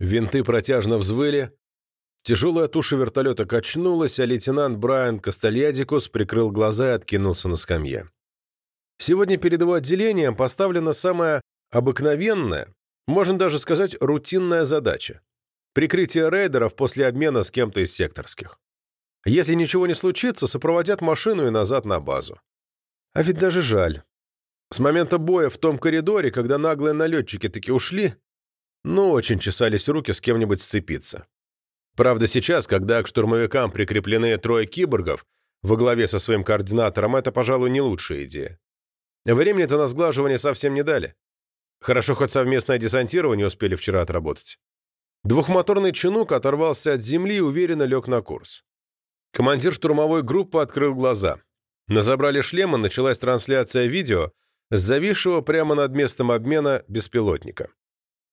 Винты протяжно взвыли, тяжелая туша вертолета качнулась, а лейтенант Брайан Костальядикус прикрыл глаза и откинулся на скамье. Сегодня перед его отделением поставлена самая обыкновенная, можно даже сказать, рутинная задача – прикрытие рейдеров после обмена с кем-то из секторских. Если ничего не случится, сопроводят машину и назад на базу. А ведь даже жаль. С момента боя в том коридоре, когда наглые налетчики таки ушли, ну, очень чесались руки с кем-нибудь сцепиться. Правда, сейчас, когда к штурмовикам прикреплены трое киборгов, во главе со своим координатором, это, пожалуй, не лучшая идея. Времени-то на сглаживание совсем не дали. Хорошо, хоть совместное десантирование успели вчера отработать. Двухмоторный чинук оторвался от земли и уверенно лег на курс. Командир штурмовой группы открыл глаза. На забрали шлема началась трансляция видео с зависшего прямо над местом обмена беспилотника.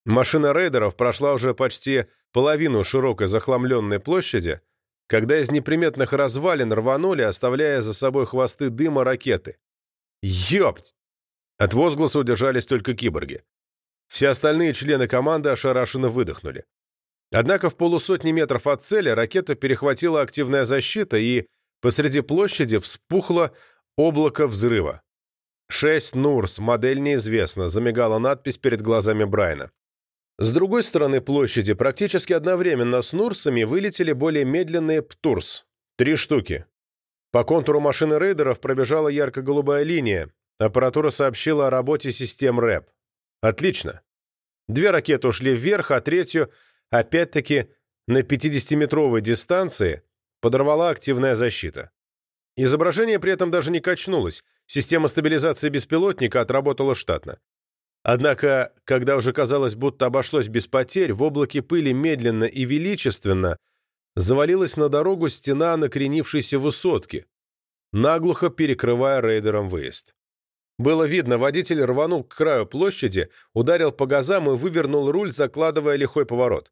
Машина рейдеров прошла уже почти половину широкой захламленной площади, когда из неприметных развалин рванули, оставляя за собой хвосты дыма ракеты. «Ёпть!» От возгласа удержались только киборги. Все остальные члены команды ошарашенно выдохнули. Однако в полусотни метров от цели ракета перехватила активная защита и посреди площади вспухло облако взрыва. «Шесть Нурс, модель неизвестна», замигала надпись перед глазами Брайна. С другой стороны площади практически одновременно с Нурсами вылетели более медленные Птурс. Три штуки. По контуру машины рейдеров пробежала ярко-голубая линия. Аппаратура сообщила о работе систем РЭП. Отлично. Две ракеты ушли вверх, а третью, опять-таки, на 50-метровой дистанции подорвала активная защита. Изображение при этом даже не качнулось, система стабилизации беспилотника отработала штатно. Однако, когда уже казалось, будто обошлось без потерь, в облаке пыли медленно и величественно завалилась на дорогу стена накренившейся высотки, наглухо перекрывая рейдерам выезд. Было видно, водитель рванул к краю площади, ударил по газам и вывернул руль, закладывая лихой поворот.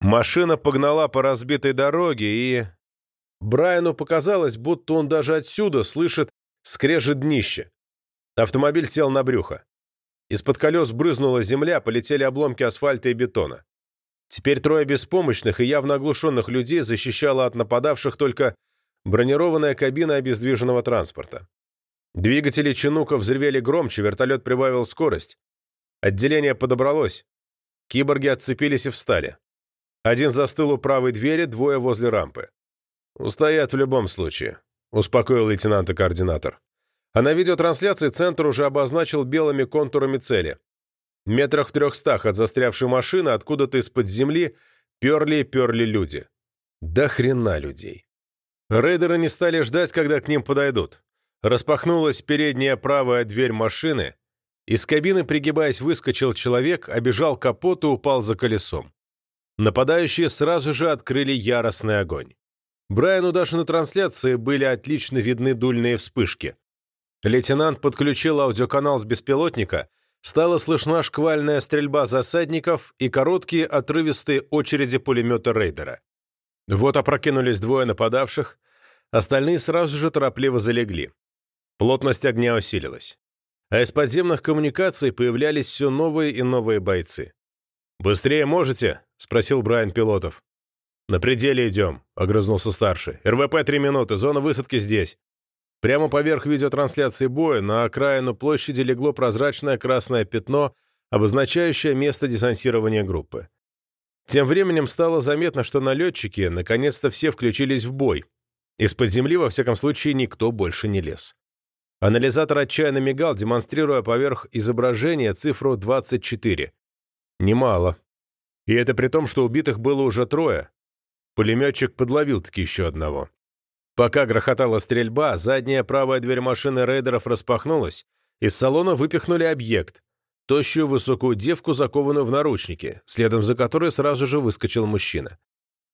Машина погнала по разбитой дороге, и... Брайану показалось, будто он даже отсюда слышит скрежет днище. Автомобиль сел на брюхо. Из-под колес брызнула земля, полетели обломки асфальта и бетона. Теперь трое беспомощных и явно оглушенных людей защищала от нападавших только бронированная кабина обездвиженного транспорта. Двигатели чинука взревели громче, вертолет прибавил скорость. Отделение подобралось. Киборги отцепились и встали. Один застыл у правой двери, двое возле рампы. «Устоят в любом случае», — успокоил лейтенанта-координатор. А на видеотрансляции центр уже обозначил белыми контурами цели. Метрах в трехстах от застрявшей машины откуда-то из-под земли перли и перли люди. До хрена людей. Рейдеры не стали ждать, когда к ним подойдут. Распахнулась передняя правая дверь машины. Из кабины, пригибаясь, выскочил человек, обежал капот и упал за колесом. Нападающие сразу же открыли яростный огонь. Брайану даже на трансляции были отлично видны дульные вспышки. Лейтенант подключил аудиоканал с беспилотника, стала слышна шквальная стрельба засадников и короткие отрывистые очереди пулемета рейдера. Вот опрокинулись двое нападавших, остальные сразу же торопливо залегли. Плотность огня усилилась. А из подземных коммуникаций появлялись все новые и новые бойцы. «Быстрее можете?» — спросил Брайан Пилотов. «На пределе идем», — огрызнулся старший. «РВП три минуты, зона высадки здесь». Прямо поверх видеотрансляции боя на окраину площади легло прозрачное красное пятно, обозначающее место десантирования группы. Тем временем стало заметно, что налетчики наконец-то все включились в бой. Из-под земли, во всяком случае, никто больше не лез. Анализатор отчаянно мигал, демонстрируя поверх изображения цифру 24. Немало. И это при том, что убитых было уже трое. Пулеметчик подловил-таки еще одного. Пока грохотала стрельба, задняя правая дверь машины рейдеров распахнулась, из салона выпихнули объект, тощую высокую девку, закованную в наручники, следом за которой сразу же выскочил мужчина.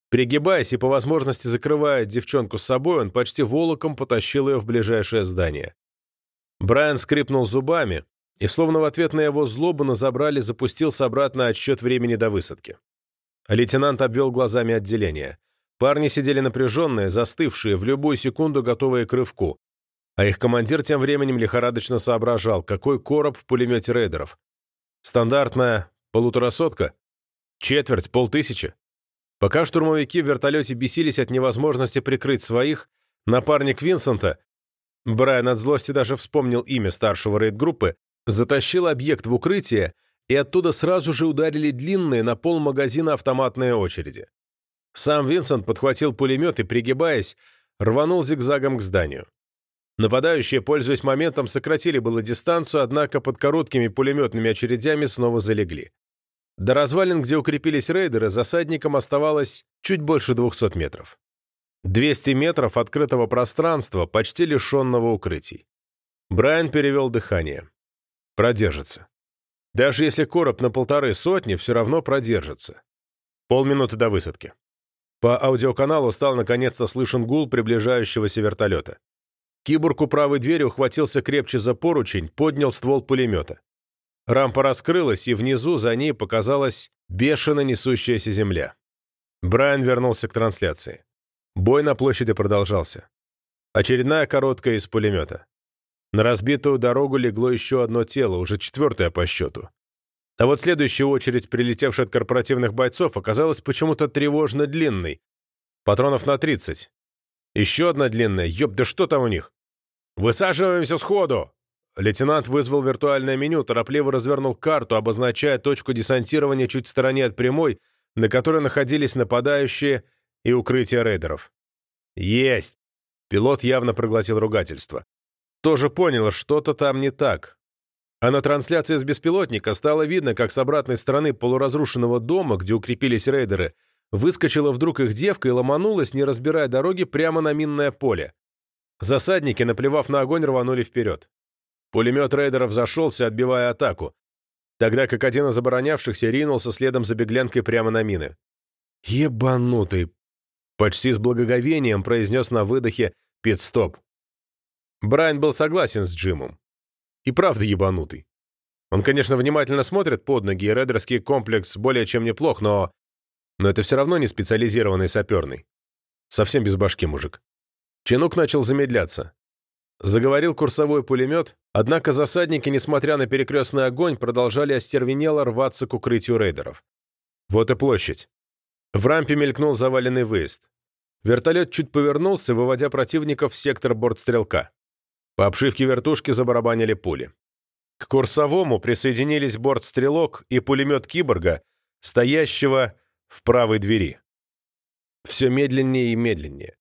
Пригибаясь и по возможности закрывая девчонку с собой, он почти волоком потащил ее в ближайшее здание. Брайан скрипнул зубами, и словно в ответ на его злобу на забрали запустился обратно отсчет времени до высадки. Лейтенант обвел глазами отделение. Парни сидели напряженные, застывшие, в любую секунду готовые к рывку. А их командир тем временем лихорадочно соображал, какой короб в пулемете рейдеров. Стандартная полуторасотка? Четверть, полтысячи. Пока штурмовики в вертолете бесились от невозможности прикрыть своих, напарник Винсента, Брайан от злости даже вспомнил имя старшего рейд-группы, затащил объект в укрытие, и оттуда сразу же ударили длинные на пол магазина автоматные очереди. Сам Винсент подхватил пулемет и, пригибаясь, рванул зигзагом к зданию. Нападающие, пользуясь моментом, сократили было дистанцию, однако под короткими пулеметными очередями снова залегли. До развалин, где укрепились рейдеры, засадникам оставалось чуть больше 200 метров. 200 метров открытого пространства, почти лишенного укрытий. Брайан перевел дыхание. Продержится. Даже если короб на полторы сотни, все равно продержится. Полминуты до высадки. По аудиоканалу стал наконец-то слышен гул приближающегося вертолета. Киборг у правой двери ухватился крепче за поручень, поднял ствол пулемета. Рампа раскрылась, и внизу за ней показалась бешено несущаяся земля. Брайан вернулся к трансляции. Бой на площади продолжался. Очередная короткая из пулемета. На разбитую дорогу легло еще одно тело, уже четвертое по счету. А вот следующая очередь, прилетевшая от корпоративных бойцов, оказалась почему-то тревожно длинной. Патронов на 30. Еще одна длинная. Ёб, да что там у них? «Высаживаемся сходу!» Лейтенант вызвал виртуальное меню, торопливо развернул карту, обозначая точку десантирования чуть в стороне от прямой, на которой находились нападающие и укрытие рейдеров. «Есть!» Пилот явно проглотил ругательство. Тоже понял, что-то там не так. А на трансляции с беспилотника стало видно, как с обратной стороны полуразрушенного дома, где укрепились рейдеры, выскочила вдруг их девка и ломанулась, не разбирая дороги, прямо на минное поле. Засадники, наплевав на огонь, рванули вперед. Пулемет рейдеров зашелся, отбивая атаку, тогда как один из оборонявшихся ринулся следом за беглянкой прямо на мины. «Ебанутый!» — почти с благоговением произнес на выдохе «Пит-стоп». Брайан был согласен с Джимом. И правда ебанутый. Он, конечно, внимательно смотрит под ноги, и рейдерский комплекс более чем неплох, но... Но это все равно не специализированный саперный. Совсем без башки мужик. Чинук начал замедляться. Заговорил курсовой пулемет, однако засадники, несмотря на перекрестный огонь, продолжали остервенело рваться к укрытию рейдеров. Вот и площадь. В рампе мелькнул заваленный выезд. Вертолет чуть повернулся, выводя противников в сектор бортстрелка. По обшивке вертушки забарабанили пули. К курсовому присоединились бортстрелок и пулемет «Киборга», стоящего в правой двери. Все медленнее и медленнее.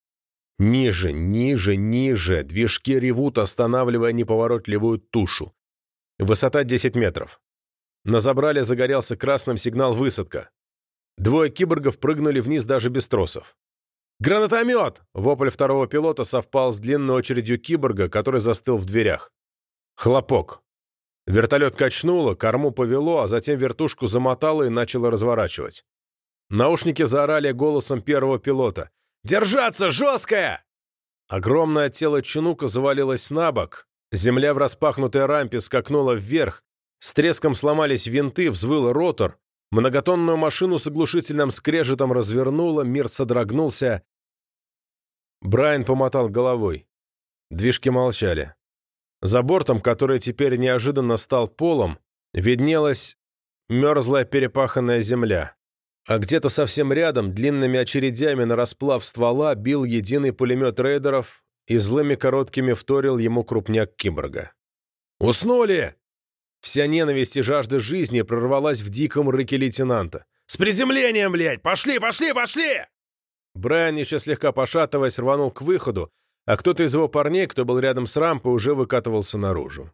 Ниже, ниже, ниже. Движки ревут, останавливая неповоротливую тушу. Высота 10 метров. На забрале загорелся красным сигнал «Высадка». Двое киборгов прыгнули вниз даже без тросов. «Гранатомет!» — вопль второго пилота совпал с длинной очередью киборга, который застыл в дверях. Хлопок. Вертолет качнуло, корму повело, а затем вертушку замотало и начало разворачивать. Наушники заорали голосом первого пилота. Держаться, жесткая!» Огромное тело Чинука завалилось на бок, земля в распахнутой рампе скакнула вверх, с треском сломались винты, взвыл ротор, многотонную машину с оглушительным скрежетом развернуло, мир содрогнулся. Брайан помотал головой. Движки молчали. За бортом, который теперь неожиданно стал полом, виднелась мерзлая перепаханная земля а где-то совсем рядом длинными очередями на расплав ствола бил единый пулемет рейдеров и злыми короткими вторил ему крупняк киборга. «Уснули!» Вся ненависть и жажда жизни прорвалась в диком рыке лейтенанта. «С приземлением, блядь! Пошли, пошли, пошли!» Брайан, еще слегка пошатываясь, рванул к выходу, а кто-то из его парней, кто был рядом с рампой, уже выкатывался наружу.